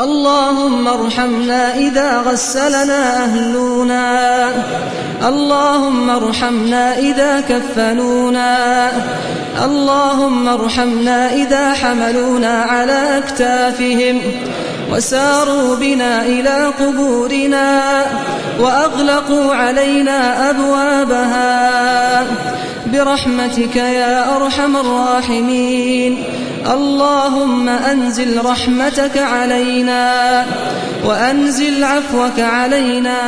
اللهم ارحمنا إذا غسلنا أهلنا. اللهم ارحمنا إذا كفنونا. اللهم ارحمنا إذا حملونا على أكتافهم. وساروا بنا إلى قبورنا. وأغلقوا علينا أبوابها. برحمتك يا أرحم الراحمين. اللهم أنزل رحمتك علينا وأنزل عفوك علينا.